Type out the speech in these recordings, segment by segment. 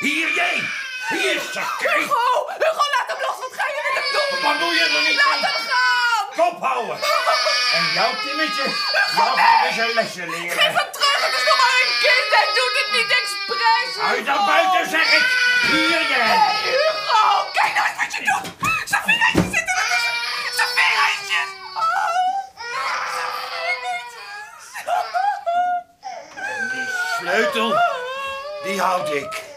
Hier, jij! Hier, zakje! Hugo, Hugo, laat hem los. Wat ga je met hem doen? Wat doe je er niet Laat hem gaan. Kop houden! En jouw Timmetje, jou gaan eens een lesje Geef leren. hem terug. Het is nog maar een kind. Hij doet het niet expres. Uit naar buiten, zeg ik! Hier, jij! Hugo, kijk nou eens wat je doet. Zijn vingertjes zitten er tussen. Zijn vingertjes. Oh, zijn vingertjes. Die sleutel, die houd ik.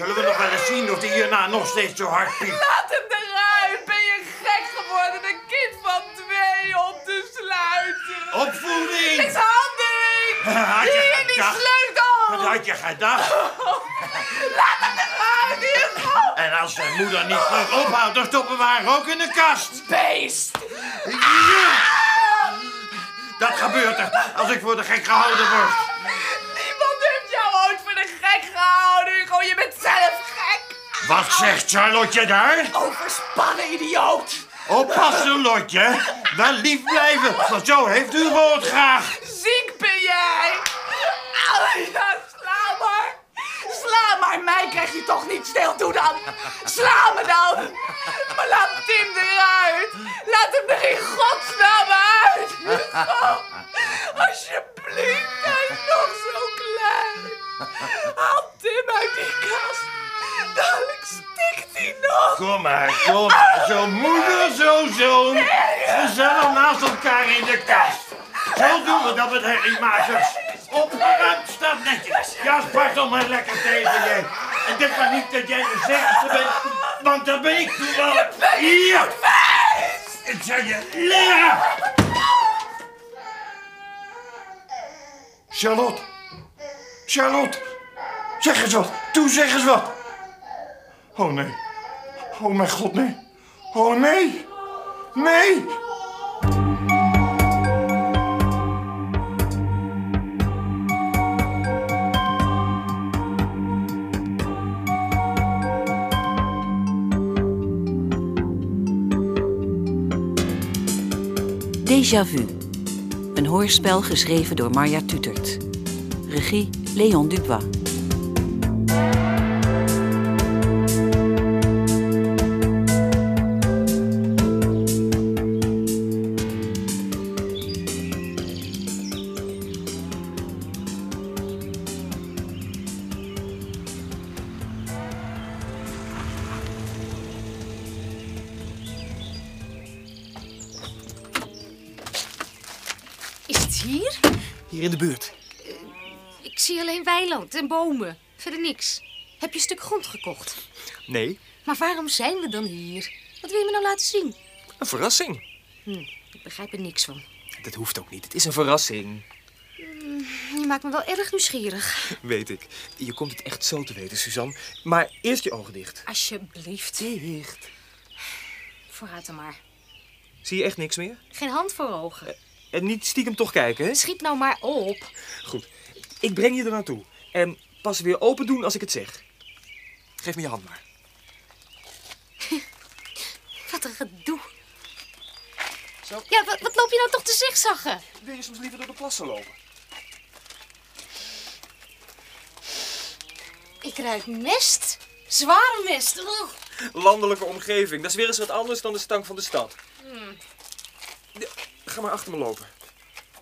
Zullen we nog wel eens zien of die hierna nog steeds zo hard piept? Laat hem eruit. Ben je gek geworden een kind van twee op te sluiten? Opvoeding! Mishandeling. Had je Hier, die sleutel. Wat had je gedacht? Laat hem eruit, Hugo. En als zijn moeder niet terug ophoudt, dan stoppen we haar ook in de kast. Beest. Ja! Dat gebeurt er als ik voor de gek gehouden word. Wat zegt Charlotte daar? Overspannen idioot. Oppassen, Lotje. Wel lief blijven, want zo heeft u het graag. Ziek ben jij. Au, ja, sla maar. Sla maar. Mij krijg je toch niet stil. Doe dan. Sla me dan. Maar laat Tim eruit. Laat hem er in godsnaam uit. Hugo, alsjeblieft. Hij is nog zo klein. Haal Tim uit die kast. Dadelijk stikt hij nog. Kom maar, kom maar. Zo moeder, zo zoon. Gezellig naast elkaar in de kast. Zo doen we dat met herriemakers. Opgeruimd staat netjes. Ja, Spartel maar lekker tegen je. En denk maar niet dat jij de zegste bent, want dat ben ik toen wel. Hier! Ik zal je leren! Charlotte! Charlotte! Zeg eens wat! Toe, zeg eens wat! Oh nee. Oh mijn god, nee. Oh nee. Nee. Déjà vu. Een hoorspel geschreven door Marja Tutert. Regie Leon Dubois. Bomen. Verder niks. Heb je een stuk grond gekocht? Nee, Maar waarom zijn we dan hier? Wat wil je me nou laten zien? een verrassing. Ik begrijp er niks van. Dat hoeft ook niet. Het is een verrassing. Je maakt me wel erg nieuwsgierig. Weet ik. Je komt het echt zo te weten, Suzanne. Maar eerst je ogen dicht. Alsjeblieft. Dicht. Vooruit dan maar. Zie je echt niks meer? Geen hand voor ogen. En niet stiekem toch kijken, hè? Schiet nou maar op. Goed. Ik breng je er naartoe. En pas weer open doen als ik het zeg. Geef me je hand maar. Wat een gedoe. Zo. Ja, wat, wat loop je nou toch te zigzaggen? Wil je soms liever door de plassen lopen? Ik ruik mest. Zware mest. Landelijke omgeving. Dat is weer eens wat anders dan de stank van de stad. Ja, Ga maar achter me lopen.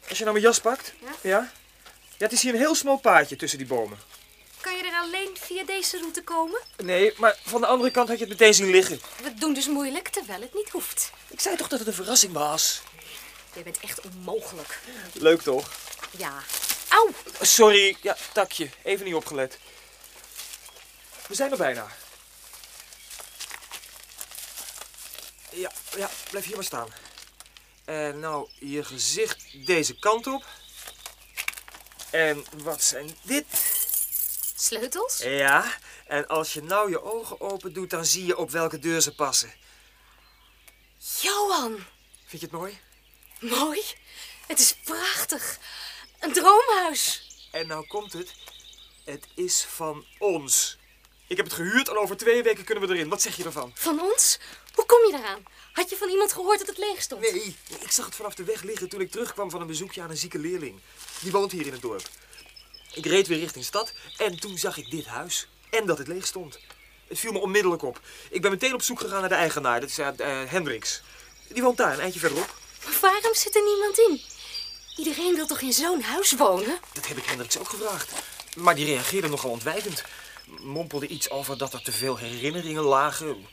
Als je nou mijn jas pakt. Ja? Ja? Ja, het is hier een heel smal paadje tussen die bomen. Kan je er alleen via deze route komen? Nee, maar van de andere kant had je het meteen zien liggen. We doen dus moeilijk, terwijl het niet hoeft. Ik zei toch dat het een verrassing was? Je bent echt onmogelijk. Leuk toch? Ja. Auw. Sorry, ja, takje. Even niet opgelet. We zijn er bijna. Ja, ja, blijf hier maar staan. En nou, je gezicht deze kant op. En wat zijn dit? Sleutels? Ja, en als je nou je ogen open doet, dan zie je op welke deur ze passen. Johan. Vind je het mooi? Mooi. Het is prachtig. Een droomhuis. En nou komt het. Het is van ons. Ik heb het gehuurd en over twee weken kunnen we erin. Wat zeg je ervan? Van ons? Hoe kom je eraan? Had je van iemand gehoord dat het leeg stond? Nee, ik zag het vanaf de weg liggen toen ik terugkwam van een bezoekje aan een zieke leerling. Die woont hier in het dorp. Ik reed weer richting stad en toen zag ik dit huis. En dat het leeg stond. Het viel me onmiddellijk op. Ik ben meteen op zoek gegaan naar de eigenaar. Dat is uh, Hendricks. Die woont daar, een eindje verderop. Maar waarom zit er niemand in? Iedereen wil toch in zo'n huis wonen? Dat heb ik Hendricks ook gevraagd. Maar die reageerde nogal ontwijkend. Mompelde iets over dat er te veel herinneringen lagen.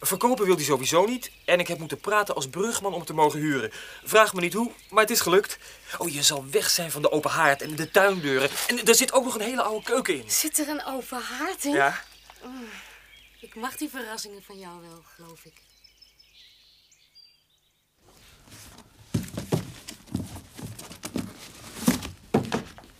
Verkopen wil hij sowieso niet. En ik heb moeten praten als brugman om te mogen huren. Vraag me niet hoe, maar het is gelukt. Oh, je zal weg zijn van de open haard en de tuindeuren. En er zit ook nog een hele oude keuken in. Zit er een open haard in? Ja. Ik mag die verrassingen van jou wel, geloof ik.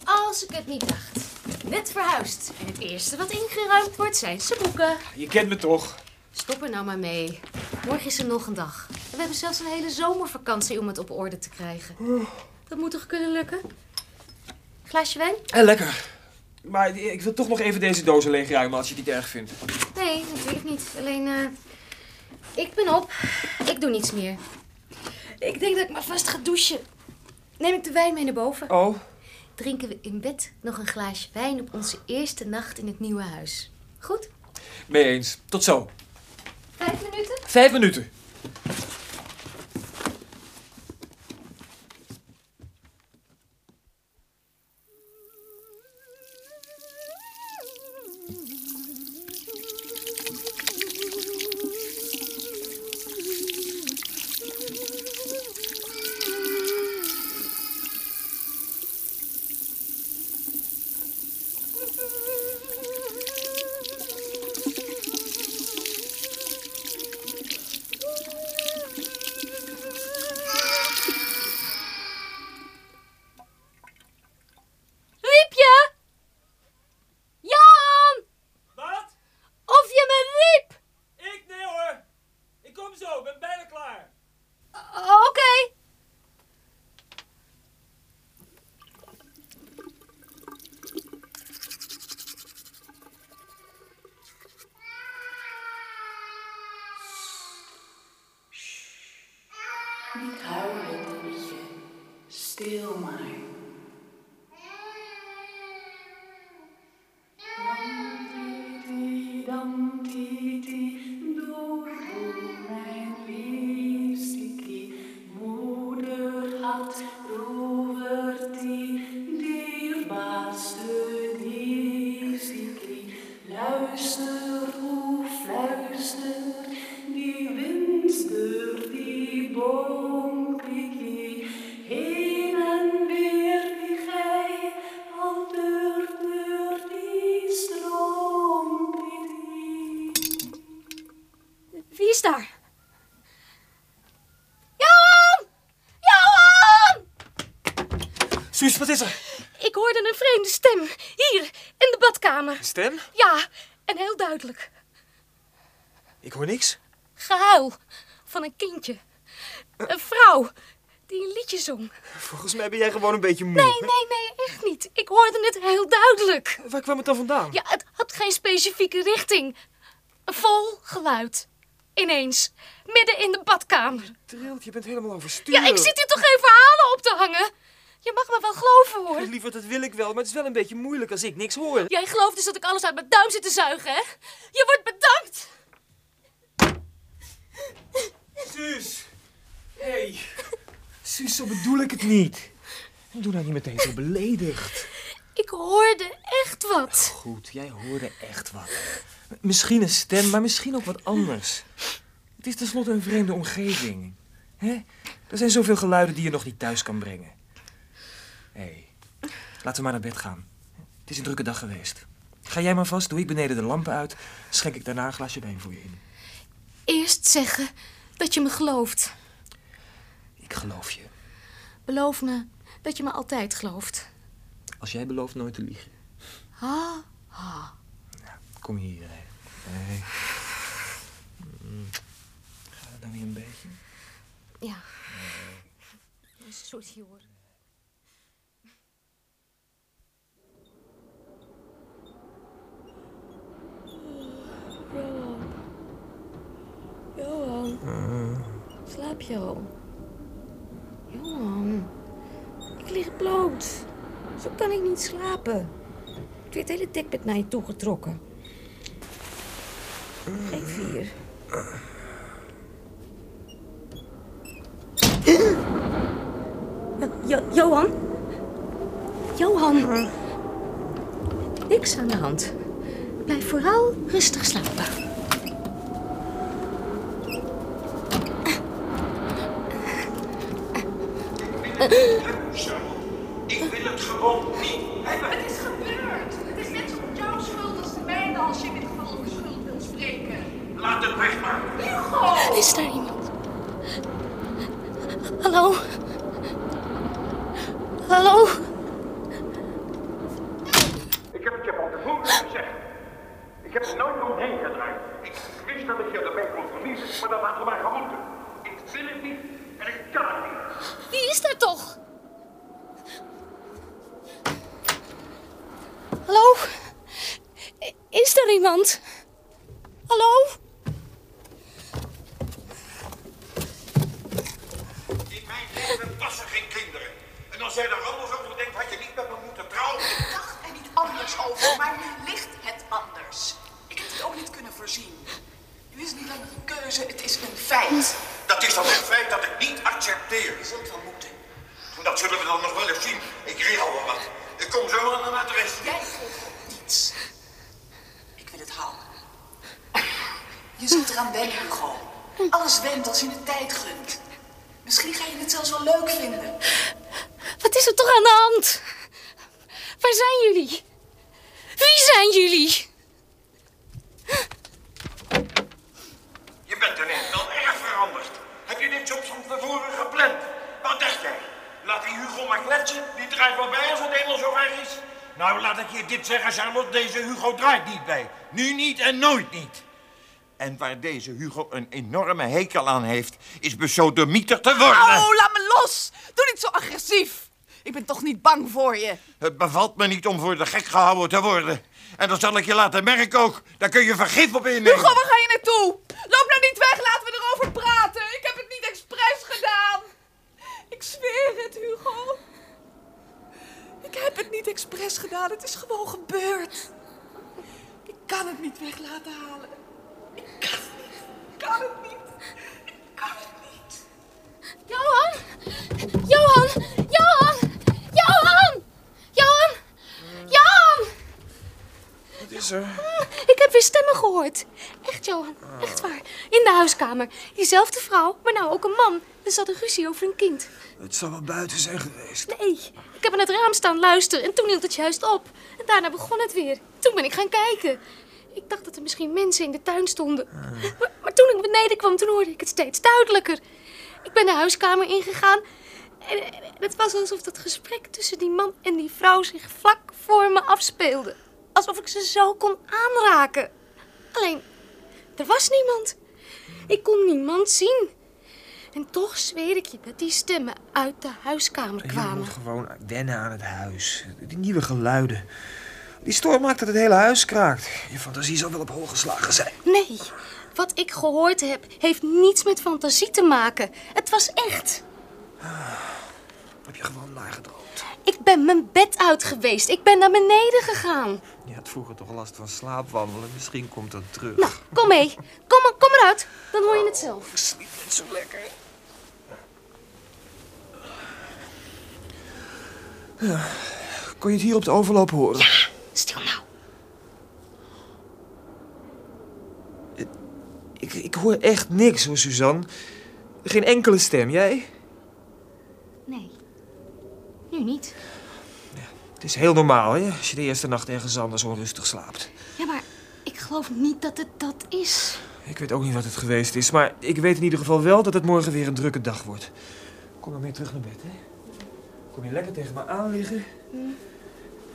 Als ik het niet dacht. Net verhuisd. En het eerste wat ingeruimd wordt zijn zijn boeken. Je kent me toch? Stop er nou maar mee. Morgen is er nog een dag. En we hebben zelfs een hele zomervakantie om het op orde te krijgen. Dat moet toch kunnen lukken? Glaasje wijn? En lekker. Maar ik wil toch nog even deze dozen leegruimen als je het niet erg vindt. Nee, natuurlijk niet. Alleen, eh, ik ben op. Ik doe niets meer. Ik denk dat ik maar vast ga douchen. Neem ik de wijn mee naar boven. Oh, Drinken we in bed nog een glaasje wijn op onze eerste nacht in het nieuwe huis. Goed? mee eens. Tot zo. Vijf minuten? Vijf minuten. Vreemde stem. Hier, in de badkamer. Stem? Ja, en heel duidelijk. Ik hoor niks. Gehuil van een kindje. Een vrouw die een liedje zong. Volgens mij ben jij gewoon een beetje moe. Nee, nee, nee, echt niet. Ik hoorde het heel duidelijk. Waar kwam het dan vandaan? Ja, het had geen specifieke richting. Een vol geluid. Ineens. Midden in de badkamer. Trilt, je bent helemaal overstuur. Ja, ik zit hier toch geen verhalen op te hangen. Je mag me wel geloven, hoor. Lieverd, dat wil ik wel, maar het is wel een beetje moeilijk als ik niks hoor. Jij gelooft dus dat ik alles uit mijn duim zit te zuigen, hè? Je wordt bedankt. Suus! Hé. Hey. Suus, zo bedoel ik het niet. Doe nou niet meteen zo beledigd. Ik hoorde echt wat. Goed, jij hoorde echt wat. Misschien een stem, maar misschien ook wat anders. Het is tenslotte een vreemde omgeving. Hè? Er zijn zoveel geluiden die je nog niet thuis kan brengen. Hé, hey, laten we maar naar bed gaan. Het is een drukke dag geweest. Ga jij maar vast, doe ik beneden de lampen uit. Schenk ik daarna een glasje wijn voor je in. Eerst zeggen dat je me gelooft. Ik geloof je. Beloof me dat je me altijd gelooft. Als jij belooft nooit te liegen. Ha, ha. Kom hier. Hè. Hey. Mm. Het nou weer een beetje? Ja. Sorry hoor. Johan. Johan. Slaap je al? Johan. Ik lig bloot. Zo kan ik niet slapen. Ik werd het hele dekbed naar je toegetrokken. Geen vier. Jo- Johan? Johan. Niks aan de hand. Blijf vooral rustig slapen. Ik wil het gewoon niet hebben. Het is gebeurd. Het is net zo goed jouw schuld als de mijne als je in dit geval over schuld wilt spreken. Laat het weg maar. Hugo! Is daar iemand? Hallo? Hallo? Ik heb het je van tevoren gezegd. Ik heb er nooit omheen gedraaid. Ik wist dat ik je ermee kon verliezen, maar dat had mij gemoeten. Ik wil het niet en ik kan het niet. Wie is er toch? Hallo? I- Is er iemand? Hallo? In mijn leven passen geen kinderen. En als jij er anders over denkt, had je niet met me moeten trouwen. Ik dacht er niet anders over, maar nu ligt het anders. Ik heb het ook niet kunnen voorzien. Nu is het niet langer een keuze, het is een feit. Dat is dan een feit dat ik niet accepteer. Je zult wel moeten. Dat zullen we dan nog wel eens zien. Ik regel wel wat. Ik kom zo aan een adres. Jij volgt niets. Ik wil het houden. Je zult eraan wennen, Hugo. Alles went als je het tijd gunt. Misschien ga je het zelfs wel leuk vinden. Wat is er toch aan de hand? Waar zijn jullie? Wie zijn jullie? Je bent ineens wel erg veranderd. Heb je dit soms van tevoren gepland? Wat dacht jij? Laat die Hugo maar kletsen. Die draait wel bij als het eenmaal zo ver is. Nou, laat ik je dit zeggen, Charlotte. Deze Hugo draait niet bij. Nu niet en nooit niet. En waar deze Hugo een enorme hekel aan heeft, is besodemieter te worden. Oh, laat me los! Doe niet zo agressief. Ik ben toch niet bang voor je. Het bevalt me niet om voor de gek gehouden te worden. En dat zal ik je laten merken ook. Daar kun je vergif op innemen. Hugo, waar ga je naartoe? Loop nou niet weg, laten we erover praten. Ik heb het niet expres gedaan. Ik zweer het, Hugo. Ik heb het niet expres gedaan, het is gewoon gebeurd. Ik kan het niet weg laten halen. Ik kan het niet. Ik kan het niet. Ik kan het niet. Johan! Johan! Johan! Johan! Johan! Johan! Wat is er? Ik heb weer stemmen gehoord. Echt, Johan. Echt waar. In de huiskamer. Diezelfde vrouw, maar nou ook een man. Er zat een ruzie over een kind. Het zal wel buiten zijn geweest. Nee, ik heb aan het raam staan luisteren en toen hield het juist op. En daarna begon het weer. Toen ben ik gaan kijken. Ik dacht dat er misschien mensen in de tuin stonden. Maar, maar toen ik beneden kwam, toen hoorde ik het steeds duidelijker. Ik ben de huiskamer ingegaan. En, en het was alsof dat gesprek tussen die man en die vrouw zich vlak voor me afspeelde. Alsof ik ze zo kon aanraken. Alleen, er was niemand. Ik kon niemand zien. En toch zweer ik je dat die stemmen uit de huiskamer Je kwamen. moet gewoon wennen aan het huis. Die nieuwe geluiden. Die storm maakt dat het hele huis kraakt. Je fantasie zal wel op hol geslagen zijn. Nee, wat ik gehoord heb, heeft niets met fantasie te maken. Het was echt. Heb je gewoon nagedroomd. Ik ben mijn bed uit geweest. Ik ben naar beneden gegaan. Je had vroeger toch last van slaapwandelen. Misschien komt dat terug. Nou, kom mee. Kom, maar- kom eruit. Dan hoor je het zelf. Ik sliep net zo lekker. Ja. Kon je het hier op de overloop horen? Stil nou. Ik, ik hoor echt niks hoor, Suzanne. Geen enkele stem. Jij? Nee. Nu niet. Het is heel normaal, hè? Als je de eerste nacht ergens anders onrustig slaapt. Ja, maar ik geloof niet dat het dat is. Ik weet ook niet wat het geweest is, maar ik weet in ieder geval wel dat het morgen weer een drukke dag wordt. Kom dan weer terug naar bed, hè? Kom je lekker tegen me aan liggen.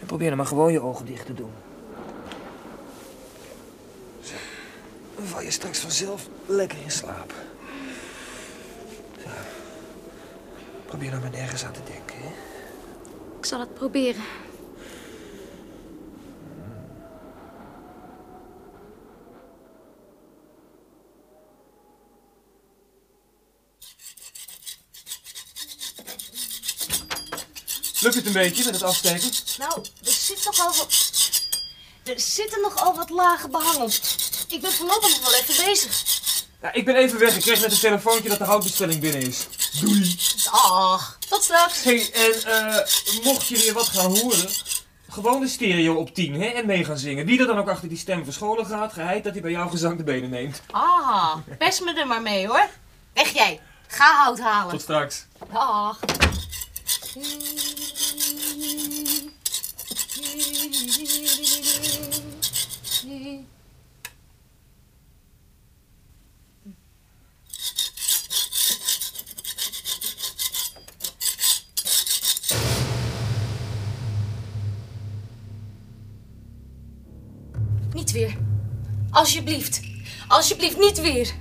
Probeer dan maar gewoon je ogen dicht te doen. Dan val je straks vanzelf lekker in slaap. Zo. Probeer nou maar nergens aan te denken, hè? Ik zal het proberen. Lukt het een beetje met het afsteken? Nou, er zit nogal wat... Er zitten nogal wat lage behang op. Ik ben voorlopig nog wel even bezig. Ja, ik ben even weg. Ik kreeg net een telefoontje dat de houtbestelling binnen is. Doei. Dag. Tot straks. Hey, en eh, mocht je weer wat gaan horen, gewoon de stereo op 10 hè, en mee gaan zingen. Wie er dan ook achter die stem verscholen gaat, geheid dat hij bij jouw gezang de benen neemt. Ah, pest me er maar mee hoor. Weg jij. Ga hout halen. Tot straks. Dag. Alsjeblieft. Alsjeblieft, niet weer.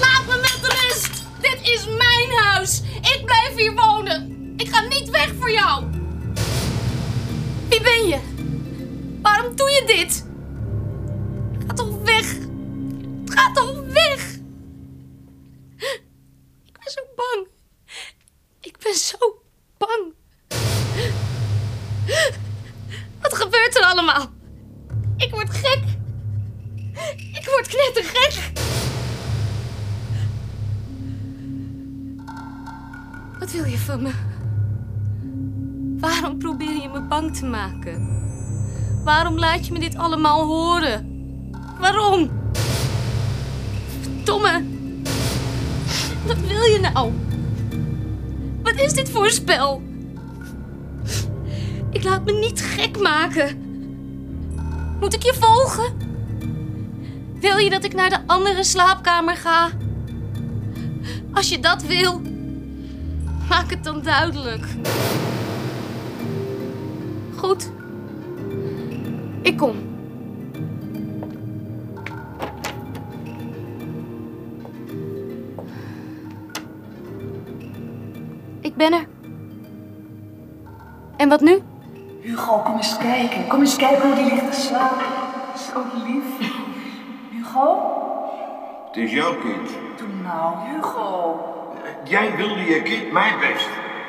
Laat me met rust. Dit is mijn huis. Ik blijf hier wonen. Ik ga niet weg voor jou. Wie ben je? Waarom doe je dit? Ga toch weg. Ga toch weg. Ik word knettergek. Wat wil je van me? Waarom probeer je me bang te maken? Waarom laat je me dit allemaal horen? Waarom? Verdomme. Wat wil je nou? Wat is dit voor spel? Ik laat me niet gek maken. Moet ik je volgen? Wil je dat ik naar de andere slaapkamer ga? Als je dat wil, maak het dan duidelijk. Goed. Ik kom. Ik ben er. En wat nu? Hugo, kom eens kijken. Kom eens kijken hoe die ligt te slapen. Zo lief. Hugo? Het is jouw kind. Doe nou, Hugo. Jij wilde je kind mijn best.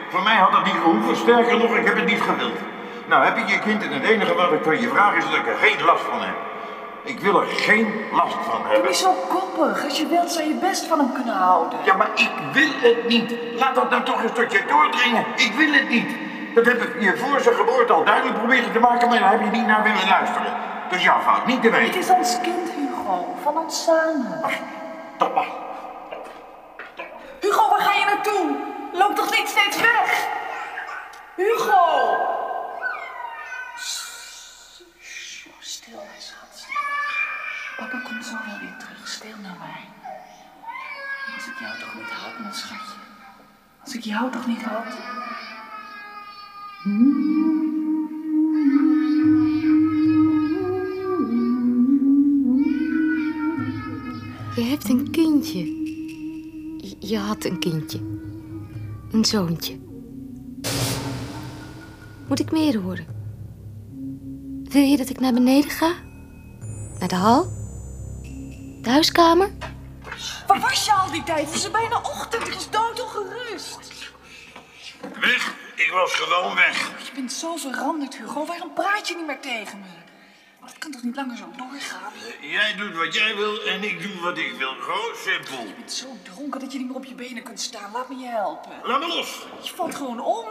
Voor mij had dat niet gehoeven. Sterker nog, ik heb het niet gewild. Nou heb je je kind en het enige wat ik van je vraag is dat ik er geen last van heb. Ik wil er geen last van Doe hebben. niet zo koppig. Als je wilt, zou je best van hem kunnen houden. Ja, maar ik wil het niet. Laat dat nou toch eens tot je doordringen. Ik wil het niet. Dat heb ik je voor zijn geboorte al duidelijk proberen te maken, maar daar heb je niet naar willen luisteren. Dus jouw fout, niet de Het weten. is ons kind, Hugo. Van ons samen. Dat mag. Hugo, waar ga je naartoe? Loop toch niet steeds weg? Hugo! Stil, schat. Papa komt zo wel weer terug. Stil nou maar. Als ik jou toch niet had, mijn schatje. Als ik jou toch niet had. Je Je- had een kindje. Een zoontje. Moet ik meer horen? Wil je dat ik naar beneden ga? Naar de hal? De huiskamer? Waar was je al die tijd? Het is bijna ochtend. Ik was doodongerust. Weg. Ik was gewoon weg. Je bent zo veranderd, Hugo. Waarom praat je niet meer tegen me? Niet langer zo doorgaan? Jij doet wat jij wil en ik doe wat ik wil. Gewoon simpel. Je bent zo dronken dat je niet meer op je benen kunt staan. Laat me je helpen. Laat me los. Je valt gewoon om.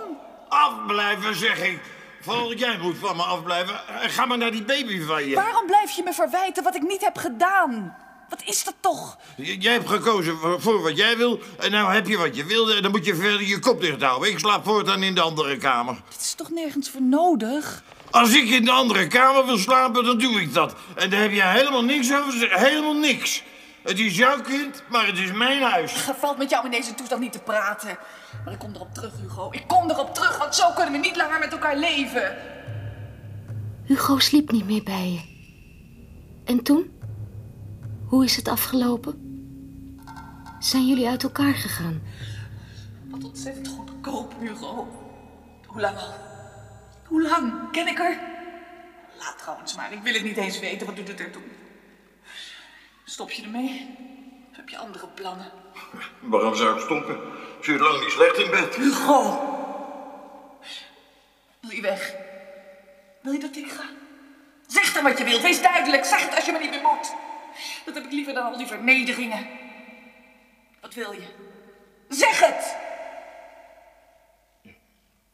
Afblijven, zeg ik. Vooral jij moet van me afblijven. Eh, Ga maar naar die baby van je. Waarom blijf je me verwijten wat ik niet heb gedaan? Wat is dat toch? J- Jij hebt gekozen voor, voor wat jij wil en nou heb je wat je wilde en dan moet je verder je kop dicht houden. Ik slaap voortaan in de andere kamer. Dit is toch nergens voor nodig? Als ik in de andere kamer wil slapen, dan doe ik dat. En daar heb je helemaal niks over. Helemaal niks. Het is jouw kind, maar het is mijn huis. Het valt met jou in deze toestand niet te praten. Maar ik kom erop terug, Hugo. Ik kom erop terug, want zo kunnen we niet langer met elkaar leven. Hugo sliep niet meer bij je. En toen? Hoe is het afgelopen? Zijn jullie uit elkaar gegaan? Wat ontzettend goedkoop, Hugo. Hoe lang al? Hoe lang? Ken ik er? Laat trouwens maar. Ik wil het niet eens weten. Wat doet het ertoe? Stop je ermee? Of heb je andere plannen? Waarom zou ik stoppen? Ze is lang niet slecht in bed. Hugo! Wil je weg? Wil je dat ik ga? Zeg dan wat je wilt. Wees duidelijk. Zeg het als je me niet meer moet. Dat heb ik liever dan al die vernederingen. Wat wil je? Zeg het!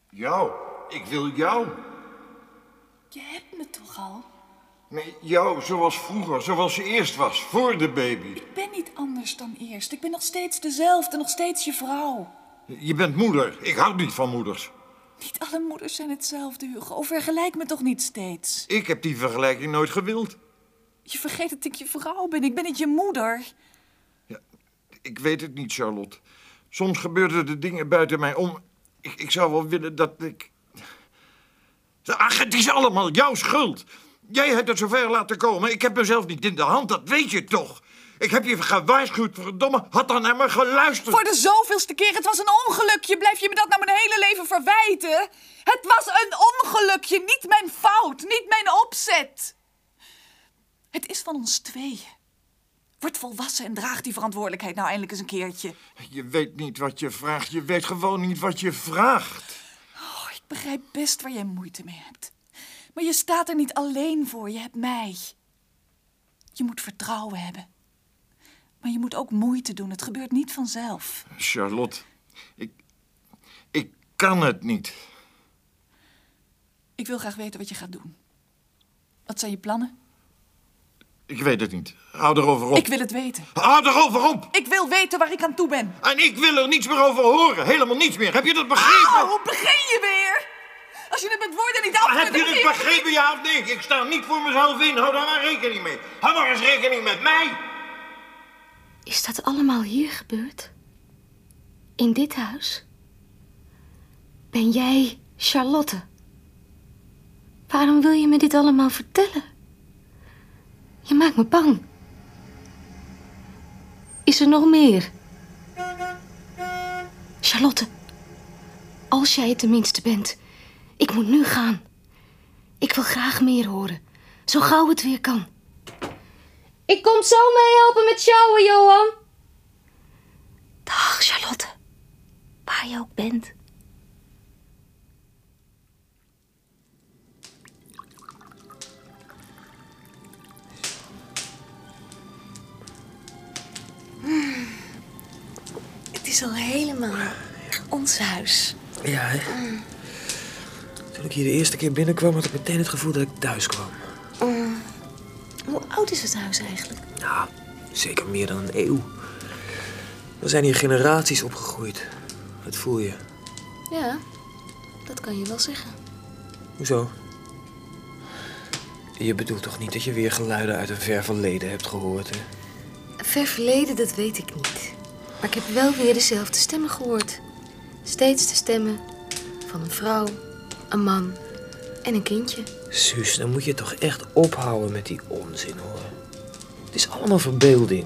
Jou. Ik wil jou. Je hebt me toch al? Nee, jou zoals vroeger, zoals je eerst was, voor de baby. Ik ben niet anders dan eerst. Ik ben nog steeds dezelfde, nog steeds je vrouw. Je bent moeder. Ik hou niet van moeders. Niet alle moeders zijn hetzelfde, Hugo. Vergelijk me toch niet steeds. Ik heb die vergelijking nooit gewild. Je vergeet dat ik je vrouw ben. Ik ben niet je moeder. Ik weet het niet, Charlotte. Soms gebeuren er dingen buiten mij om. Ik, ik zou wel willen dat ik. Ach, het is allemaal jouw schuld. Jij hebt het zover laten komen. Ik heb mezelf niet in de hand, dat weet je toch. Ik heb je gewaarschuwd, verdomme. Had dan naar me geluisterd. Voor de zoveelste keer, het was een ongelukje. Blijf je me dat nou mijn hele leven verwijten? Het was een ongelukje, niet mijn fout, niet mijn opzet. Het is van ons tweeën. Word volwassen en draag die verantwoordelijkheid nou eindelijk eens een keertje. Je weet niet wat je vraagt. Je weet gewoon niet wat je vraagt. Ik begrijp best waar jij moeite mee hebt. Maar je staat er niet alleen voor, je hebt mij. Je moet vertrouwen hebben. Maar je moet ook moeite doen, het gebeurt niet vanzelf. Charlotte, ik. Ik kan het niet. Ik wil graag weten wat je gaat doen. Wat zijn je plannen? Ik weet het niet. Hou erover op. Ik wil het weten. Hou erover op! Ik wil weten waar ik aan toe ben. En ik wil er niets meer over horen. Helemaal niets meer. Heb je dat begrepen? Oh, hoe begin je weer? Als je het met woorden niet af heb je het begrepen, ja of nee? Ik sta niet voor mezelf in. Hou daar maar rekening mee. Hou maar eens rekening met mij. Is dat allemaal hier gebeurd? In dit huis? Ben jij Charlotte? Waarom wil je me dit allemaal vertellen? Je maakt me bang. Is er nog meer? Charlotte, als jij het tenminste bent. Ik moet nu gaan. Ik wil graag meer horen. Zo gauw het weer kan. Ik kom zo mee helpen met sjouwen, Johan. Dag, Charlotte. Waar je ook bent. Het is al helemaal ons huis. Ja, hè? Toen ik hier de eerste keer binnenkwam, had ik meteen het gevoel dat ik thuis kwam. Hoe oud is het huis eigenlijk? Ja, zeker meer dan een eeuw. Er zijn hier generaties opgegroeid. Dat voel je. Ja, dat kan je wel zeggen. Hoezo? Je bedoelt toch niet dat je weer geluiden uit een ver verleden hebt gehoord, hè? Ver verleden, dat weet ik niet. Maar ik heb wel weer dezelfde stemmen gehoord. Steeds de stemmen van een vrouw, een man en een kindje. Suus, dan moet je toch echt ophouden met die onzin, hoor. Het is allemaal verbeelding.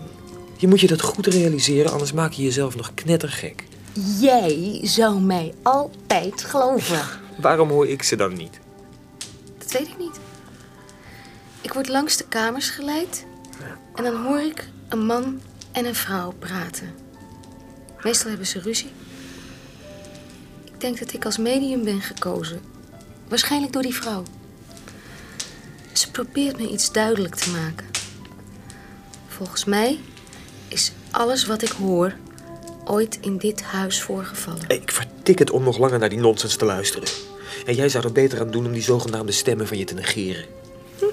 Je moet je dat goed realiseren, anders maak je jezelf nog knettergek. Jij zou mij altijd geloven. Waarom hoor ik ze dan niet? Dat weet ik niet. Ik word langs de kamers geleid en dan hoor ik een man en een vrouw praten. Meestal hebben ze ruzie. Ik denk dat ik als medium ben gekozen. Waarschijnlijk door die vrouw. Ze probeert me iets duidelijk te maken. Volgens mij is alles wat ik hoor ooit in dit huis voorgevallen. Ik vertik het om nog langer naar die nonsens te luisteren. En jij zou er beter aan doen om die zogenaamde stemmen van je te negeren.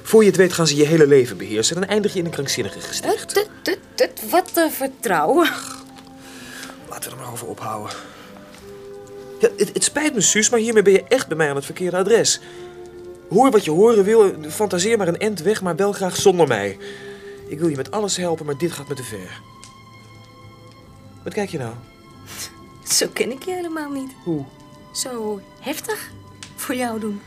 Voor je het weet gaan ze je hele leven beheersen. Dan eindig je in een krankzinnige gesticht. Tut, wat een vertrouwen. Laten we er maar over ophouden. Ja, het, het spijt me, Suus, maar hiermee ben je echt bij mij aan het verkeerde adres. Hoor wat je horen wil, fantaseer maar een end weg, maar wel graag zonder mij. Ik wil je met alles helpen, maar dit gaat me te ver. Wat kijk je nou? Zo ken ik je helemaal niet. Hoe? Zo heftig voor jou doen.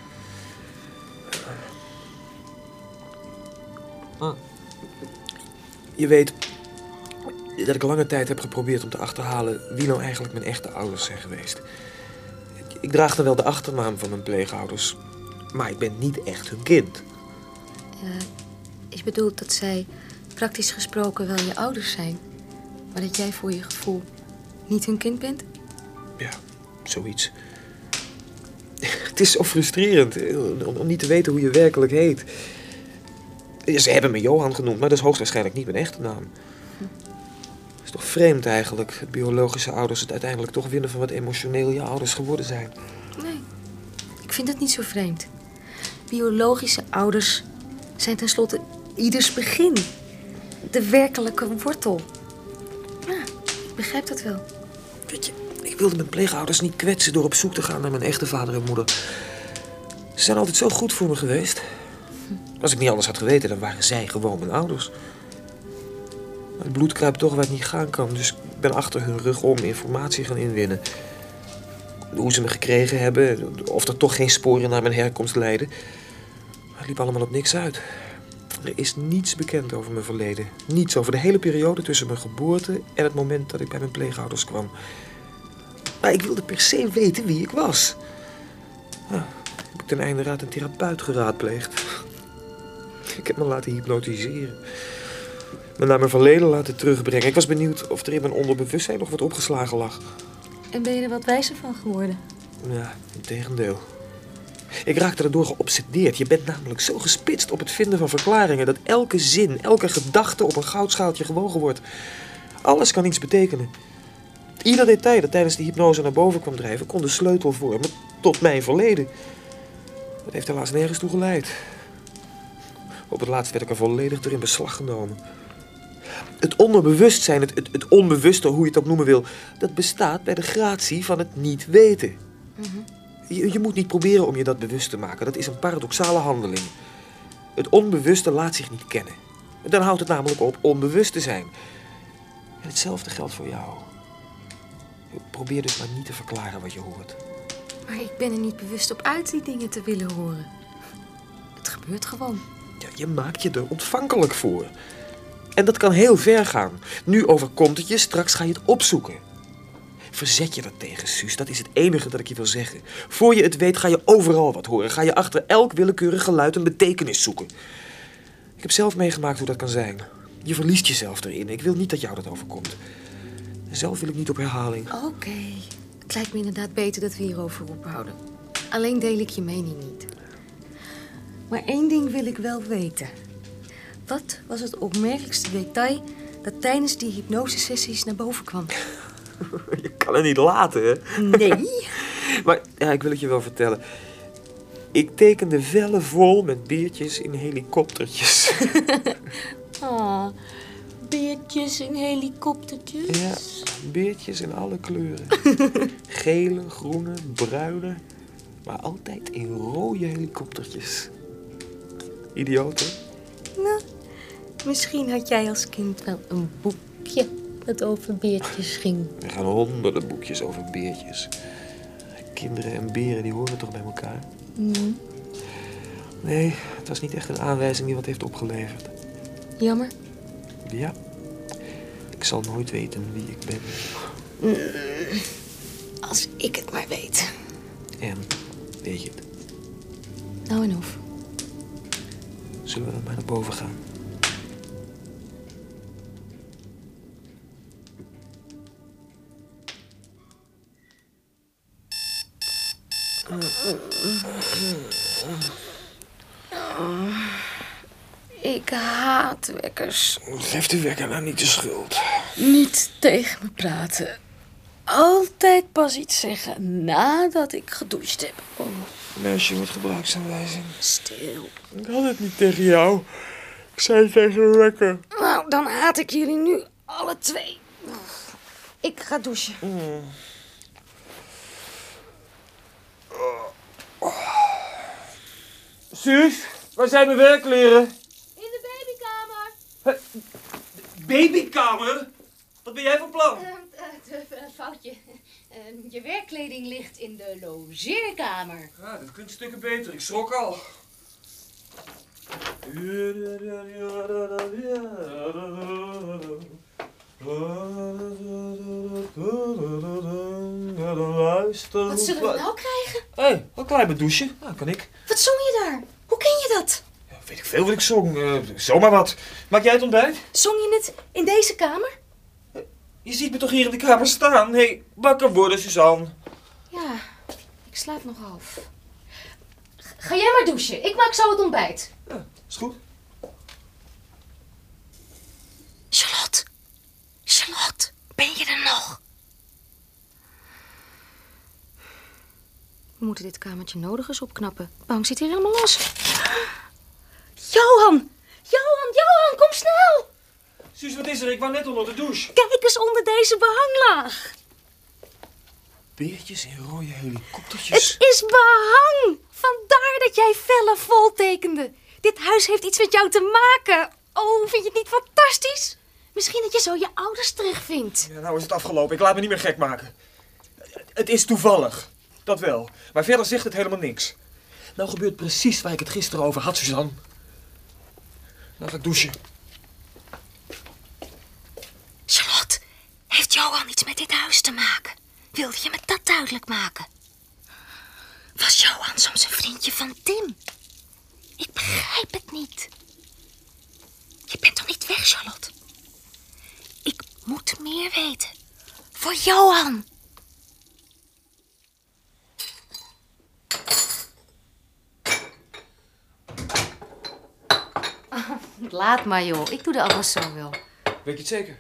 Je weet dat ik lange tijd heb geprobeerd om te achterhalen wie nou eigenlijk mijn echte ouders zijn geweest. Ik- Ik draag dan wel de achternaam van mijn pleegouders, maar ik ben niet echt hun kind. Je bedoelt dat zij praktisch gesproken wel je ouders zijn. Maar dat jij voor je gevoel niet hun kind bent? Ja, zoiets. Het is zo frustrerend om, om niet te weten hoe je werkelijk heet. Ze hebben me Johan genoemd, maar dat is hoogstwaarschijnlijk niet mijn echte naam. Het is toch vreemd eigenlijk, dat biologische ouders het uiteindelijk toch winnen van wat emotioneel je ouders geworden zijn. Nee, ik vind het niet zo vreemd. Biologische ouders zijn tenslotte ieders begin. De werkelijke wortel. Ja, ik begrijp dat wel. Weet je, ik wilde mijn pleegouders niet kwetsen door op zoek te gaan naar mijn echte vader en moeder. Ze zijn altijd zo goed voor me geweest. Als ik niet anders had geweten, dan waren zij gewoon mijn ouders. Het bloed kruipt toch waar het niet gaan kan, dus ik ben achter hun rug om informatie gaan inwinnen. Hoe ze me gekregen hebben, of er toch geen sporen naar mijn herkomst leiden. Het liep allemaal op niks uit. Er is niets bekend over mijn verleden. Niets over de hele periode tussen mijn geboorte en het moment dat ik bij mijn pleegouders kwam. Maar ik wilde per se weten wie ik was. Nou, heb ik ten einde raad een therapeut geraadpleegd. Ik heb me laten hypnotiseren. Me naar mijn verleden laten terugbrengen. Ik was benieuwd of er in mijn onderbewustzijn nog wat opgeslagen lag. En ben je er wat wijzer van geworden? Ja, integendeel. Ik raakte erdoor geobsedeerd. Je bent namelijk zo gespitst op het vinden van verklaringen... dat elke zin, elke gedachte op een goudschaaltje gewogen wordt. Alles kan iets betekenen. Ieder detail dat tijdens de hypnose naar boven kwam drijven... kon de sleutel vormen tot mijn verleden. Dat heeft helaas nergens toe geleid. Op het laatst werd ik er volledig door in beslag genomen. Het onderbewustzijn, het, het, het onbewuste, hoe je het ook noemen wil... dat bestaat bij de gratie van het niet weten. Je, je moet niet proberen om je dat bewust te maken. Dat is een paradoxale handeling. Het onbewuste laat zich niet kennen. Dan houdt het namelijk op onbewust te zijn. En hetzelfde geldt voor jou. Probeer dus maar niet te verklaren wat je hoort. Maar ik ben er niet bewust op uit die dingen te willen horen. Het gebeurt gewoon. Je maakt je er ontvankelijk voor. En dat kan heel ver gaan. Nu overkomt het je, straks ga je het opzoeken. Verzet je dat tegen, Suus. Dat is het enige dat ik je wil zeggen. Voor je het weet ga je overal wat horen. Ga je achter elk willekeurig geluid een betekenis zoeken. Ik heb zelf meegemaakt hoe dat kan zijn. Je verliest jezelf erin. Ik wil niet dat jou dat overkomt. Zelf wil ik niet op herhaling. Oké. Het lijkt me inderdaad beter dat we hierover ophouden. Alleen deel ik je mening niet. Maar één ding wil ik wel weten. Wat was het opmerkelijkste detail dat tijdens die hypnosesessies naar boven kwam? Je kan het niet laten, hè? Nee. Maar ja, ik wil het je wel vertellen. Ik tekende vellen vol met beertjes in helikoptertjes. Ah, beertjes en helikoptertjes. Ja, beertjes in alle kleuren. Gele, groene, bruine. Maar altijd in rode helikoptertjes. Idioot, hè? Nou, misschien had jij als kind wel een boekje dat over beertjes ging. Er gaan honderden boekjes over beertjes. Kinderen en beren, die horen toch bij elkaar? Nee, het was niet echt een aanwijzing die wat heeft opgeleverd. Jammer. Ja, ik zal nooit weten wie ik ben. Als ik het maar weet. En, weet je het, Nou en of. Zullen we dan maar naar boven gaan? Ik haat wekkers. Geef de wekker nou niet de schuld. Niet tegen me praten. Altijd pas iets zeggen nadat ik gedoucht heb. Oh, Meisje met gebruiksaanwijzing. stil. Ik had het niet tegen jou. Ik zei het tegen de wekker. Nou, dan haat ik jullie nu alle twee. Ik ga douchen. Suus, waar zijn mijn werkleren? In de babykamer. Babykamer? Wat ben jij van plan? foutje. Eh, je werkkleding ligt in de logeerkamer. Ja, dat kunt stukken beter. Ik schrok al. Wat zullen we nou krijgen? Hé, hey, wat kan je met douchen? Ja, kan ik. Wat zong je daar? Hoe ken je dat? Ja, weet ik veel wat ik zong. Eh, zomaar wat. Maak jij het ontbijt? Zong je het in deze kamer? Je ziet me toch hier in de kamer staan? Hé, hey, wakker worden, Suzanne. Ja, ik slaap nog half. Ga jij maar douchen. Ik maak zo het ontbijt. Ja, is goed. Charlotte. Charlotte, ben je er nog? We moeten dit kamertje nodig eens opknappen. De bank zit hier helemaal los. Johan! Johan, Johan, kom snel! Suus, wat is er? Ik wou net onder de douche. Kijk eens onder deze behanglaag. Beertjes en rode helikoptertjes. Het is behang! Vandaar dat jij vellen vol tekende. Dit huis heeft iets met jou te maken. Oh, vind je het niet fantastisch? Misschien dat je zo je ouders terugvindt. Ja, nou is het afgelopen. Ik laat me niet meer gek maken. Het is toevallig. Dat wel. Maar verder zegt het helemaal niks. Nou gebeurt precies waar ik het gisteren over had, Suzanne. Nou ga ik douchen. Charlotte, heeft Johan iets met dit huis te maken? Wilde je me dat duidelijk maken? Was Johan soms een vriendje van Tim? Ik begrijp het niet. Je bent toch niet weg, Charlotte? Ik moet meer weten. Voor Johan. Laat maar, joh. Ik doe de afwas zo wel. Weet je het zeker?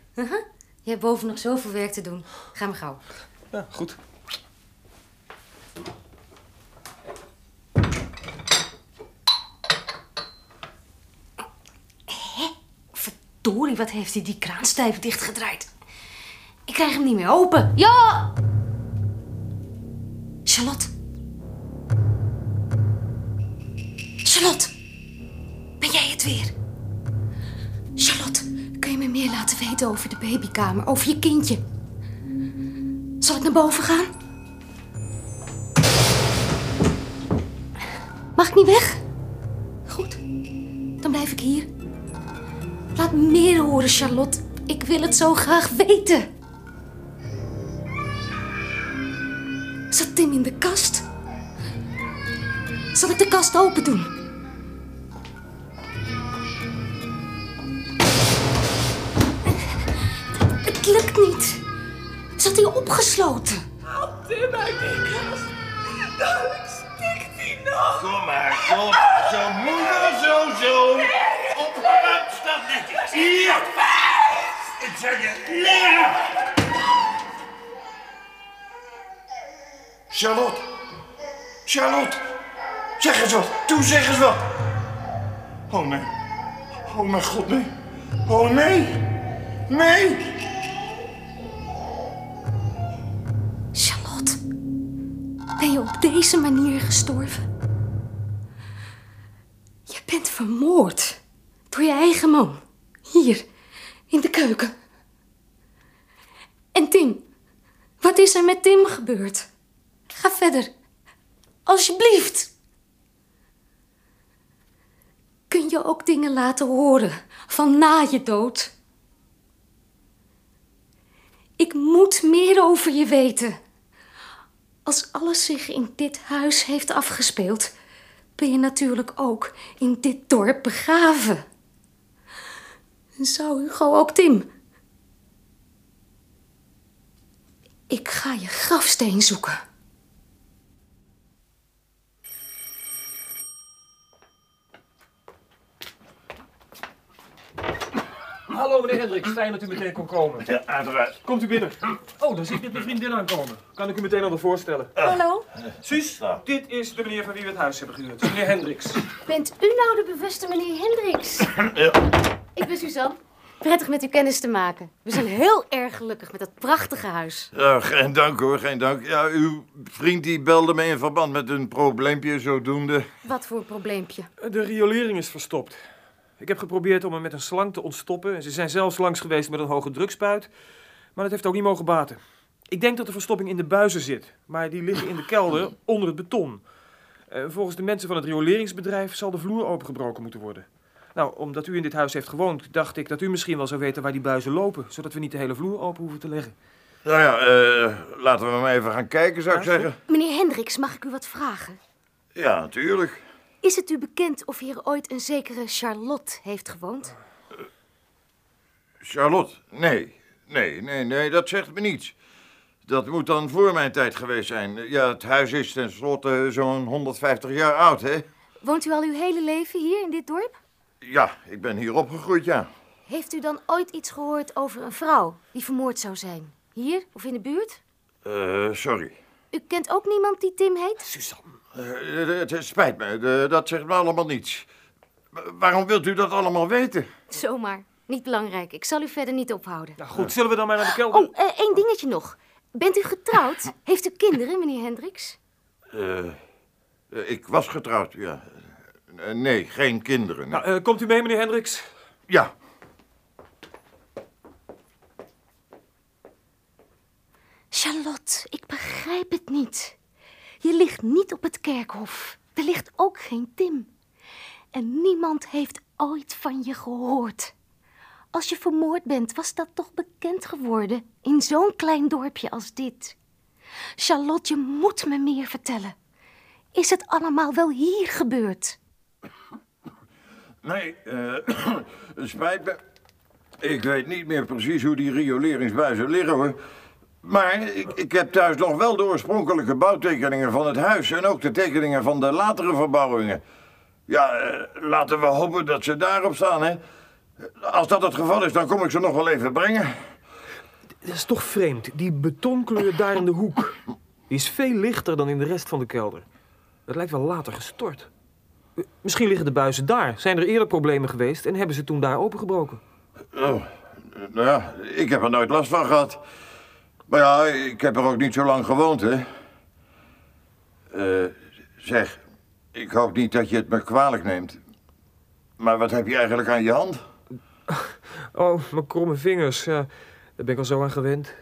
Je hebt boven nog zoveel werk te doen. Ga maar gauw. Ja, goed. Verdorie, wat heeft hij die kraan stijf dichtgedraaid? Ik krijg hem niet meer open. Ja! Charlotte. Charlotte. Ben jij het weer? Meer laten weten over de babykamer? Over je kindje? Zal ik naar boven gaan? Mag ik niet weg? Goed, dan blijf ik hier. Laat me meer horen, Charlotte. Ik wil het zo graag weten. Zat Tim in de kast? Zal ik de kast open doen? Lukt niet. Zat hij opgesloten? Haal Tim uit die kast. Dadelijk stikt hij nog. Kom maar, kom. Zo moeder, zo zoon. Opgeruimd staat netjes. Hier. Ik zeg je, liggen. Charlotte. Charlotte. Zeg eens wat. Toe, zeg eens wat. Oh nee. Oh mijn god, nee. Oh nee. Nee. Op deze manier gestorven? Je bent vermoord door je eigen man. Hier, in de keuken. En Tim, wat is er met Tim gebeurd? Ga verder, alsjeblieft. Kun je ook dingen laten horen van na je dood? Ik moet meer over je weten. Als alles zich in dit huis heeft afgespeeld, ben je natuurlijk ook in dit dorp begraven. Zou Hugo ook Tim? Ik ga je grafsteen zoeken. Hallo meneer Hendricks, fijn dat u meteen kon komen. Ja, uiteraard. Komt u binnen. Oh, dan zie ik net mijn vriendin aankomen. Kan ik u meteen al voorstellen. Hallo, Suus, dit is de meneer van wie we het huis hebben gehuurd. Meneer Hendricks. Bent u nou de bewuste meneer Hendricks? Ja. Ik ben Suzanne. Prettig met u kennis te maken. We zijn heel erg gelukkig met dat prachtige huis. Ja, geen dank hoor, geen dank. Ja, uw vriend die belde me in verband met een probleempje zodoende. Wat voor een probleempje. De riolering is verstopt. Ik heb geprobeerd om hem met een slang te ontstoppen. En ze zijn zelfs langs geweest met een hoge drukspuit. Maar dat heeft ook niet mogen baten. Ik denk dat de verstopping in de buizen zit. Maar die liggen in de kelder onder het beton. Eh, volgens de mensen van het rioleringsbedrijf zal de vloer opengebroken moeten worden. Nou, omdat u in dit huis heeft gewoond, dacht ik dat u misschien wel zou weten waar die buizen lopen. Zodat we niet de hele vloer open hoeven te leggen. Nou ja, eh, laten we maar even gaan kijken, zou ik Ja, zeggen. meneer Hendricks, mag ik u wat vragen? Ja, natuurlijk. Is het u bekend of hier ooit een zekere Charlotte heeft gewoond? Charlotte, nee. Nee, nee, nee, dat zegt me niets. Dat moet dan voor mijn tijd geweest zijn. Ja, het huis is tenslotte zo'n 150 jaar oud, hè? Woont u al uw hele leven hier in dit dorp? Ja, ik ben hier opgegroeid, ja. Heeft u dan ooit iets gehoord over een vrouw die vermoord zou zijn? Hier of in de buurt? Eh, sorry. U kent ook niemand die Tim heet? Suzanne. Eh, het spijt me, dat zegt me allemaal niets. Wa- Waarom wilt u dat allemaal weten? Zomaar. Niet belangrijk. Ik zal u verder niet ophouden. Nou goed, zullen we dan maar naar de kelder? Oh, eh, één dingetje nog. Bent u getrouwd? Heeft u kinderen, meneer Hendricks? Eh, eh, ik was getrouwd, ja. Nee, geen kinderen. nee. Nou, komt u mee, meneer Hendricks? Ja, Charlotte, ik begrijp het niet. Je ligt niet op het kerkhof. Er ligt ook geen Tim. En niemand heeft ooit van je gehoord. Als je vermoord bent, was dat toch bekend geworden in zo'n klein dorpje als dit. Charlotte, je moet me meer vertellen. Is het allemaal wel hier gebeurd? nee, eh, spijt me. Ik weet niet meer precies hoe die rioleringsbuizen liggen, hoor. Maar ik, ik heb thuis nog wel de oorspronkelijke bouwtekeningen van het huis... en ook de tekeningen van de latere verbouwingen. Ja, eh, laten we hopen dat ze daarop staan, hè. Als dat het geval is, dan kom ik ze nog wel even brengen. Dat is toch vreemd. Die betonkleur daar in de hoek. Die is veel lichter dan in de rest van de kelder. Het lijkt wel later gestort. Eh, Misschien liggen de buizen daar. Zijn er eerder problemen geweest en hebben ze toen daar opengebroken? Oh, nou ja, ik heb er nooit last van gehad. Maar ja, ik heb er ook niet zo lang gewoond, hè. Eh, zeg, ik hoop niet dat je het me kwalijk neemt. Maar wat heb je eigenlijk aan je hand? Oh, mijn kromme vingers. Ja, daar ben ik al zo aan gewend.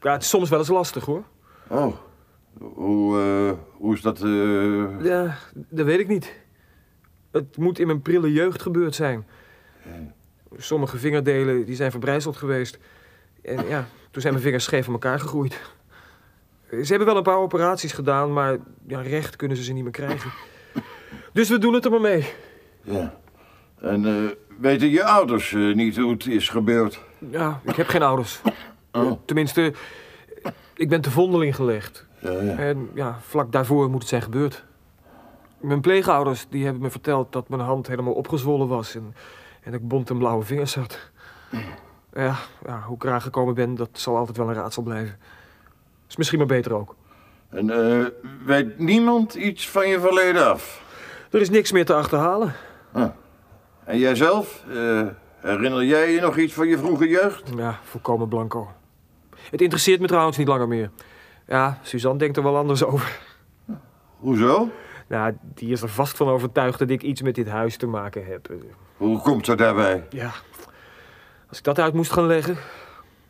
Ja, het is soms wel eens lastig hoor. Oh, hoe, eh, hoe is dat? eh? Ja, dat weet ik niet. Het moet in mijn prille jeugd gebeurd zijn. Sommige vingerdelen die zijn verbrijzeld geweest. En ja, toen zijn mijn vingers scheef van elkaar gegroeid. Ze hebben wel een paar operaties gedaan, maar ja, recht kunnen ze ze niet meer krijgen. Dus we doen het er maar mee. Ja. En eh, weten je ouders eh, niet hoe het is gebeurd? Ja, ik heb geen ouders. Oh. Tenminste, ik ben te vondeling gelegd. Ja, ja. En ja, vlak daarvoor moet het zijn gebeurd. Mijn pleegouders die hebben me verteld dat mijn hand helemaal opgezwollen was en, en ik bont en blauwe vingers had. Ja, ja, hoe ik eraan gekomen ben, dat zal altijd wel een raadsel blijven. Is misschien maar beter ook. En eh, weet niemand iets van je verleden af? Er is niks meer te achterhalen. En jijzelf? Eh, herinner jij je nog iets van je vroege jeugd? Ja, volkomen blanco. Het interesseert me trouwens niet langer meer. Ja, Suzanne denkt er wel anders over. Hoezo? Nou, die is er vast van overtuigd dat ik iets met dit huis te maken heb. Hoe komt ze daarbij? Ja, als ik dat uit moest gaan leggen,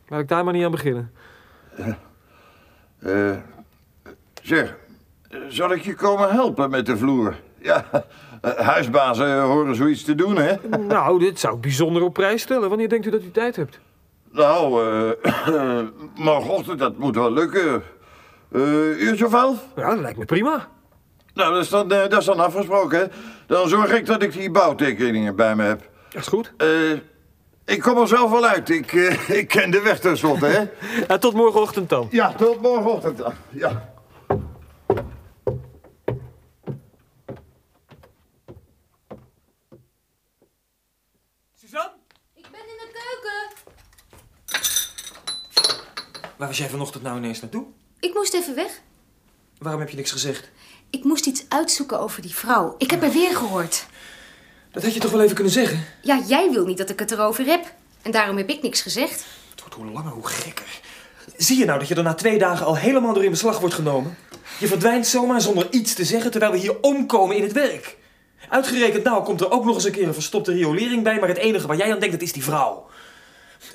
laat ik daar maar niet aan beginnen. Eh, zeg, zal ik je komen helpen met de vloer? Ja, eh, huisbazen horen zoiets te doen, hè? Nou, dit zou ik bijzonder op prijs stellen. Wanneer denkt u dat u tijd hebt? Nou, eh morgenochtend, dat moet wel lukken. Eh uurtje of elf? Ja, dat lijkt me prima. Nou, dat is, dan, dat is dan afgesproken, hè? Dan zorg ik dat ik die bouwtekeningen bij me heb. Dat is goed. Eh, ik kom er zelf wel uit. Ik, eh, ik ken de weg tenslotte, hè? Ja, tot morgenochtend dan. Ja, tot morgenochtend dan. Ja. Suzanne? Ik ben in de keuken. Waar was jij vanochtend nou ineens naartoe? Ik moest even weg. Waarom heb je niks gezegd? Ik moest iets uitzoeken over die vrouw. Ik heb er weer gehoord. Dat had je toch wel even kunnen zeggen? Ja, jij wil niet dat ik het erover heb. En daarom heb ik niks gezegd. Het wordt hoe langer hoe gekker. Zie je nou dat je er na twee dagen al helemaal door in beslag wordt genomen? Je verdwijnt zomaar zonder iets te zeggen terwijl we hier omkomen in het werk. Uitgerekend nou komt er ook nog eens een keer een verstopte riolering bij, maar het enige waar jij aan denkt, dat is die vrouw.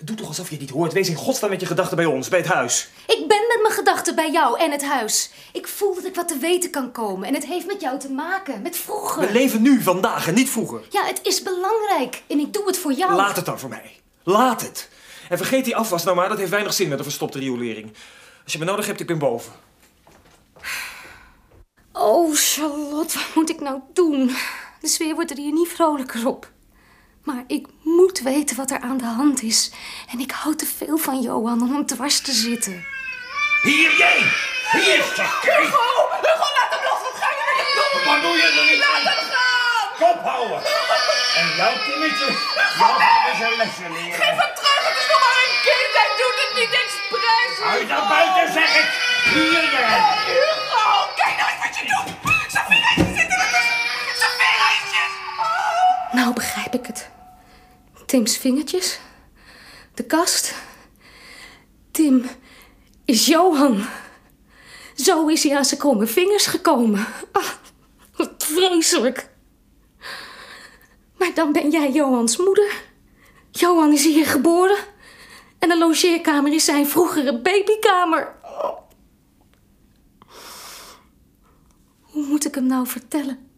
Doe toch alsof je het niet hoort. Wees in godsnaam met je gedachten bij ons, bij het huis. Ik ben met mijn gedachten bij jou en het huis. Ik voel dat ik wat te weten kan komen. En het heeft met jou te maken. Met vroeger. We leven nu, vandaag en niet vroeger. Ja, het is belangrijk. En ik doe het voor jou. Laat het dan voor mij. Laat het. En vergeet die afwas nou maar, dat heeft weinig zin met een verstopte riolering. Als je me nodig hebt, ik ben boven. Oh, Charlotte, wat moet ik nou doen? De sfeer wordt er hier niet vrolijker op. Maar ik moet weten wat er aan de hand is. En ik hou te veel van Johan om hem dwars te zitten. Hier, jij! Hier is ze, kijk! Hugo, Hugo, laat hem los. Wat ga je met hem doen? Wat doe je er niet Laat hem gaan. Kop houden! En jouw Timmetje, jou gaan we zijn lesje leren. Geef hem terug. Het is nog maar een kind. Hij doet het niet expres. Uit naar buiten, zeg ik! Hier, jij! Hugo, kijk nou eens wat je doet. Zijn vingertjes zitten. Zijn vingertjes. Nou begrijp ik het. Tim's vingertjes. De kast. Tim is Johan. Zo is hij aan zijn kromme vingers gekomen. Ah, wat vreselijk. Maar dan ben jij Johans moeder. Johan is hier geboren. En de logeerkamer is zijn vroegere babykamer. Hoe moet ik hem nou vertellen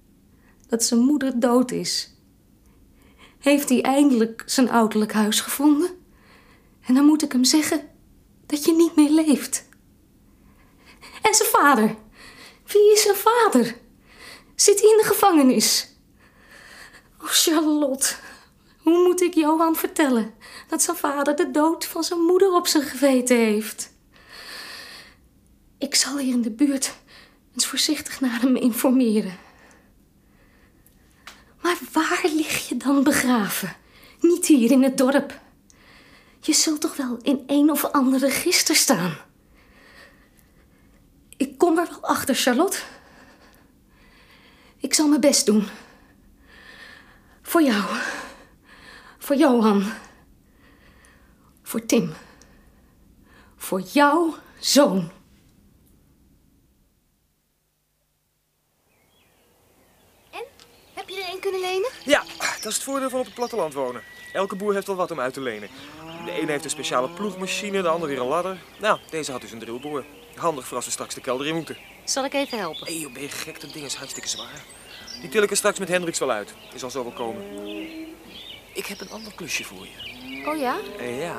dat zijn moeder dood is? Heeft hij eindelijk zijn ouderlijk huis gevonden? En dan moet ik hem zeggen dat je niet meer leeft. En zijn vader? Wie is zijn vader? Zit hij in de gevangenis? Oh, Charlotte. Hoe moet ik Johan vertellen dat zijn vader de dood van zijn moeder op zijn geweten heeft? Ik zal hier in de buurt eens voorzichtig naar hem informeren. Maar waar lig je dan begraven? Niet hier in het dorp. Je zult toch wel in een of ander register staan. Ik kom er wel achter, Charlotte. Ik zal mijn best doen. Voor jou. Voor Johan. Voor Tim. Voor jouw zoon. Heb je er een kunnen lenen? Ja, dat is het voordeel van op het platteland wonen. Elke boer heeft wel wat om uit te lenen. De ene heeft een speciale ploegmachine, de ander weer een ladder. Nou, deze had dus een drillboor. Handig voor als we straks de kelder in moeten. Zal ik even helpen? Hé, hey, ben je gek? Dat ding is hartstikke zwaar. Die til ik er straks met Hendricks wel uit. Die zal zo wel komen. Ik heb een ander klusje voor je. Oh ja? Eh, ja.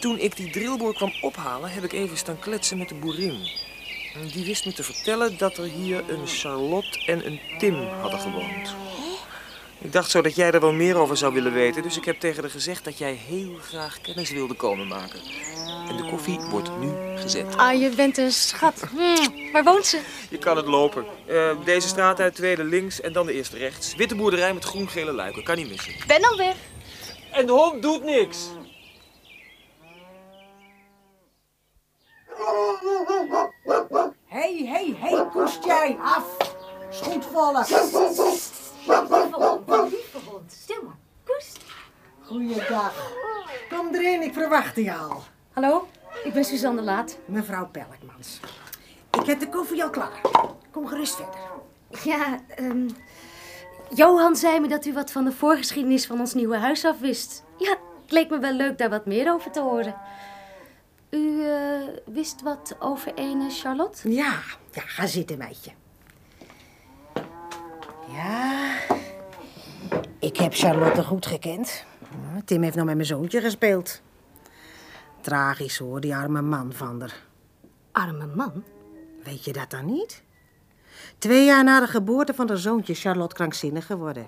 Toen ik die drillboor kwam ophalen, heb ik even staan kletsen met de boerin. Die wist me te vertellen dat er hier een Charlotte en een Tim hadden gewoond. Ik dacht zo dat jij er wel meer over zou willen weten, dus ik heb tegen haar gezegd dat jij heel graag kennis wilde komen maken. En de koffie wordt nu gezet. Ah, je bent een schat. Hmm, waar woont ze? Je kan het lopen. Eh, deze straat uit, tweede links en dan de eerste rechts. Witte boerderij met groen-gele luiken, kan niet missen. Ben al weg. En de hond doet niks. Koest jij af. Schoentvallen. Lieve hond, lieve hond. Stil maar. Koest. Goeiedag. Kom erin, ik verwacht je al. Hallo, ik ben Suzanne Laat. Mevrouw Pelkmans. Ik heb de koffie al klaar. Kom gerust verder. Ja, ehm Johan zei me dat u wat van de voorgeschiedenis van ons nieuwe huis af wist. Ja, het leek me wel leuk daar wat meer over te horen. U eh, wist wat over ene Charlotte? Ja, ja, ga zitten, meidje. Ja, ik heb Charlotte goed gekend. Tim heeft nog met mijn zoontje gespeeld. Tragisch hoor, die arme man van haar. Arme man? Weet je dat dan niet? Twee jaar na de geboorte van haar zoontje is Charlotte krankzinnig geworden.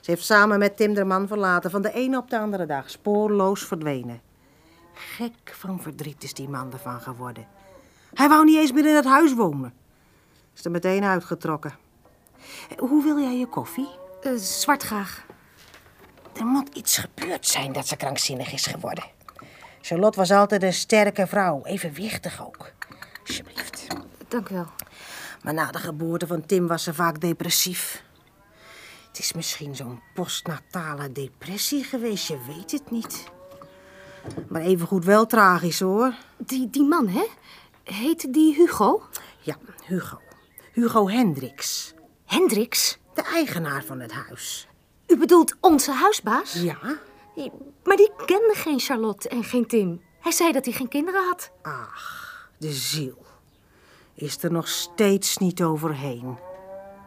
Ze heeft samen met Tim de man verlaten, van de ene op de andere dag, spoorloos verdwenen. Gek van verdriet is die man ervan geworden. Hij wou niet eens meer in het huis wonen. Is er meteen uitgetrokken. Hoe wil jij je koffie? Eh, zwart graag. Er moet iets gebeurd zijn dat ze krankzinnig is geworden. Charlotte was altijd een sterke vrouw, evenwichtig ook. Alsjeblieft. Dank u wel. Maar na de geboorte van Tim was ze vaak depressief. Het is misschien zo'n postnatale depressie geweest, je weet het niet. Maar evengoed wel tragisch hoor. Die, die man, hè? Heette die Hugo? Ja, Hugo. Hugo Hendricks. Hendricks? De eigenaar van het huis. U bedoelt onze huisbaas? Ja? Maar die kende geen Charlotte en geen Tim. Hij zei dat hij geen kinderen had. Ach, de ziel. Is er nog steeds niet overheen.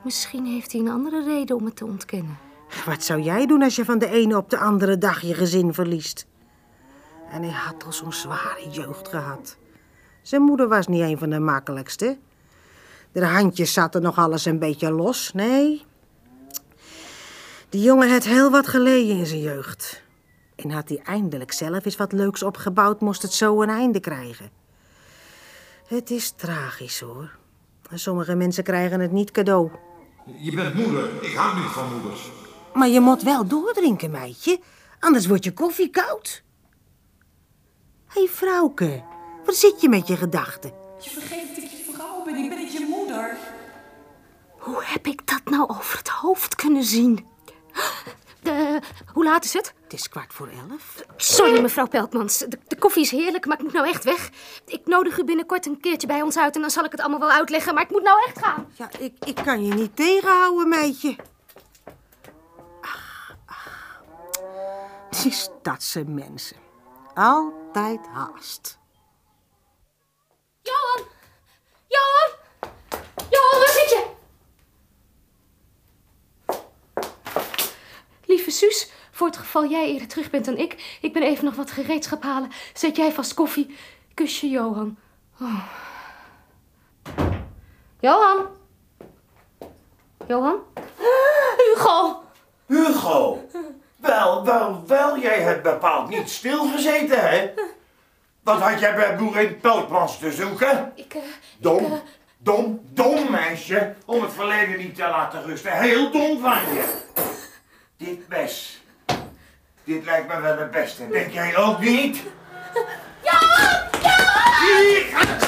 Misschien heeft hij een andere reden om het te ontkennen. Wat zou jij doen als je van de ene op de andere dag je gezin verliest? En hij had al zo'n zware jeugd gehad. Zijn moeder was niet een van de makkelijkste. De handjes zaten nog alles een beetje los, nee. Die jongen had heel wat geleden in zijn jeugd. En had hij eindelijk zelf eens wat leuks opgebouwd, moest het zo een einde krijgen. Het is tragisch hoor. En sommige mensen krijgen het niet cadeau. Je bent moeder. Ik hou niet van moeders. Maar je moet wel doordrinken, meidje. Anders wordt je koffie koud. Hé, hey, vrouwke. Waar zit je met je gedachten? Je vergeet dat ik je vrouw ben. Ik ben niet je moeder. Hoe heb ik dat nou over het hoofd kunnen zien? De, hoe laat is het? Het is kwart voor elf. Sorry, mevrouw Peltmans. De, de koffie is heerlijk, maar ik moet nou echt weg. Ik nodig u binnenkort een keertje bij ons uit en dan zal ik het allemaal wel uitleggen. Maar ik moet nou echt gaan. Ja, ik, ik kan je niet tegenhouden, meidje. Ah, ah. Die stadse mensen. Altijd haast. Johan! Johan! Johan, waar zit je? Lieve Suus, voor het geval jij eerder terug bent dan ik, ik ben even nog wat gereedschap halen. Zet jij vast koffie. Kusje, Johan. Oh. Johan? Johan? Hugo! Hugo! Wel, wel, wel, jij hebt bepaald niet stilgezeten, hè? Wat had jij bij boerin Peltmans te zoeken? Ik, eh, Dom, ik, eh, dom, dom meisje, om het verleden niet te laten rusten. Heel dom van je. Dit mes, dit lijkt me wel het beste. Denk jij ook niet? Johan! Johan! Hier!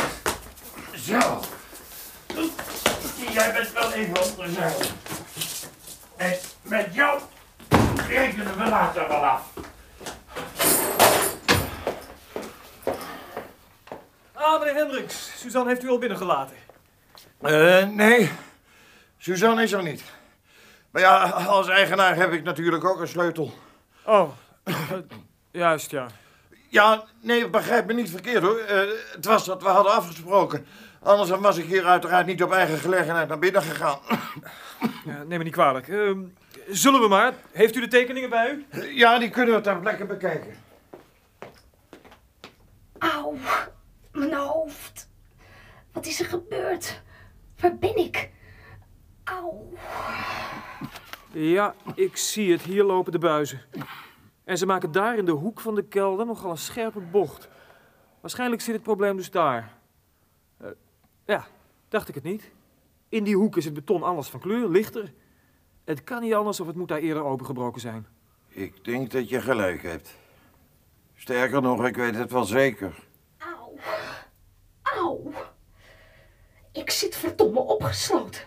Zo. Jij bent wel even op de. En met jou rekenen we later wel af. Ah, meneer Hendricks. Suzanne heeft u al binnengelaten. Eh, nee. Suzanne is er niet. Maar ja, als eigenaar heb ik natuurlijk ook een sleutel. Oh, eh, juist ja. Ja, nee, begrijp me niet verkeerd hoor. Eh, het was dat we hadden afgesproken. Anders was ik hier uiteraard niet op eigen gelegenheid naar binnen gegaan. ja neem me niet kwalijk. Zullen we maar? Heeft u de tekeningen bij u? Ja, die kunnen we ter plekke bekijken. Auw, mijn hoofd. Wat is er gebeurd? Waar ben ik? Auw. Ja, ik zie het. Hier lopen de buizen. En ze maken daar in de hoek van de kelder nogal een scherpe bocht. Waarschijnlijk zit het probleem dus daar. Uh, ja, dacht ik het niet. In die hoek is het beton anders van kleur, lichter. Het kan niet anders of het moet daar eerder opengebroken zijn. Ik denk dat je gelijk hebt. Sterker nog, ik weet het wel zeker. Auw. Auw. Ik zit verdomme opgesloten.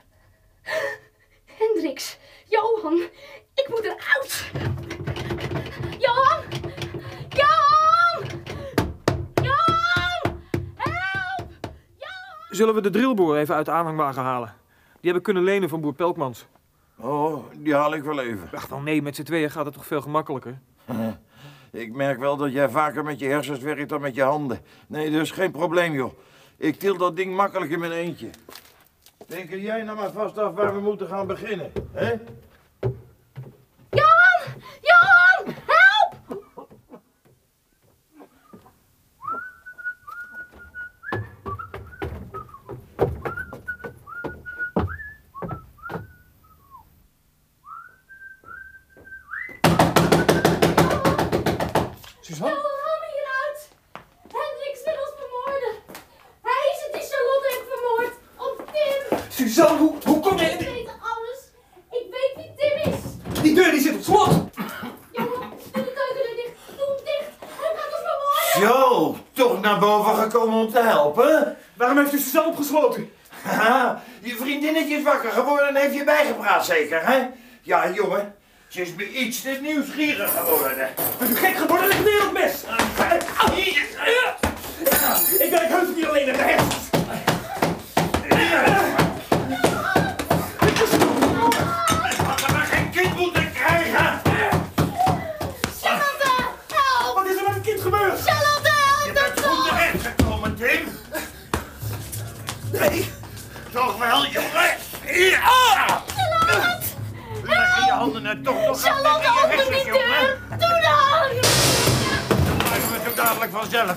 Hendricks, Johan, ik moet eruit. Johan! Johan! Johan! Help! Johan! Zullen we de drillboor even uit de aanhangwagen halen? Die hebben kunnen lenen van boer Pelkmans. Oh, die haal ik wel even. Ach, wel nee, met z'n tweeën gaat het toch veel gemakkelijker? ik merk wel dat jij vaker met je hersens werkt dan met je handen. Nee, dus geen probleem, joh. Ik til dat ding makkelijk in mijn eentje. Denk jij nou maar vast af waar we moeten gaan beginnen, hè? Johan! Johan! Help! Suzanne? Johan, haal me hieruit! Hendricks wil ons vermoorden. Hij is het die Charlotte heeft vermoord. Of Tim. Suzanne, hoe, hoe kom je in Ik die... weet alles. Ik weet wie Tim is. Die deur die zit op slot! Johan, doe de keukendeur dicht. Doe hem dicht. Hij gaat ons vermoorden. Zo, toch naar boven gekomen om te helpen? U Suzanne opgesloten? Haha, je vriendinnetje is wakker geworden en heeft je bijgepraat zeker, hè? Ja, jongen, ze is me iets te nieuwsgierig geworden. Bent u gek geworden? Leg neer op mes! Ik werk heus niet alleen aan de!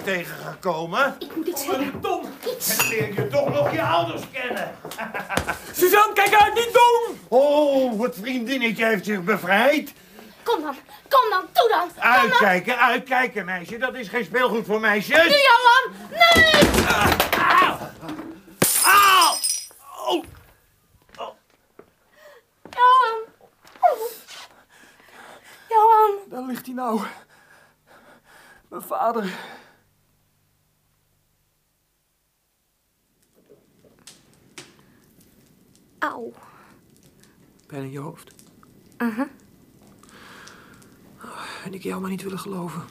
Tegengekomen? Ik moet iets zeggen. Tom! En leer je toch nog je ouders kennen. Suzanne, kijk uit, niet doen! Oh, het vriendinnetje heeft zich bevrijd. Kom dan, kom dan, doe dan. Kom dan. Uitkijken, uitkijken, meisje. Dat is geen speelgoed voor Nu, meisjes. Johan. Nee! Auw! Auw! Oh. Johan. Johan. Daar ligt hij nou. Mijn vader. Auw. Pijn in je hoofd. Aha. En ik jou maar niet willen geloven.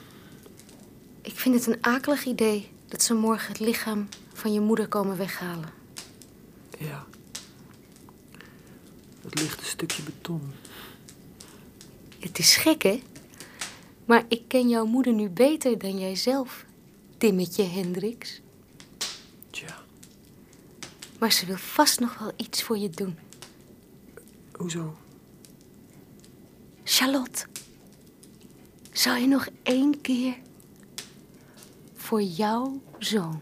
Ik vind het een akelig idee dat ze morgen het lichaam van je moeder komen weghalen. Ja. Het een stukje beton. Het is gek, hè? Maar ik ken jouw moeder nu beter dan jijzelf, Timmetje Hendricks. Maar ze wil vast nog wel iets voor je doen. hoezo? Charlotte, zou je nog één keer voor jouw zoon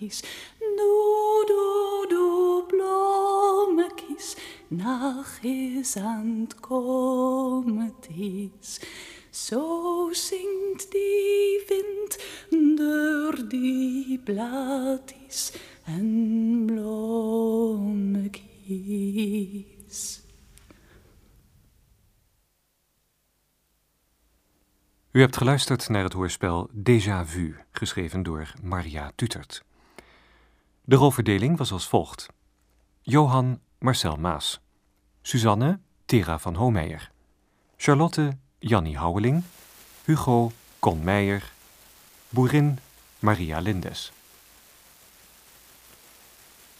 nadertjes. Doe, doe, doe, bloemetjes, nacht is aan het komen is. Zo zingt die wind door die blaadjes en bloemetjes. U hebt geluisterd naar het hoorspel Déjà Vu, geschreven door Maria Tutert. De rolverdeling was als volgt: Johan Marcel Maas, Suzanne Tera van Hoomeijer, Charlotte Jannie Houweling, Hugo Con Meijer, Boerin Maria Lindes.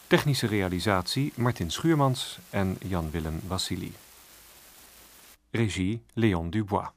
Technische realisatie Martin Schuurmans en Jan-Willem Wassili. Regie Leon Dubois.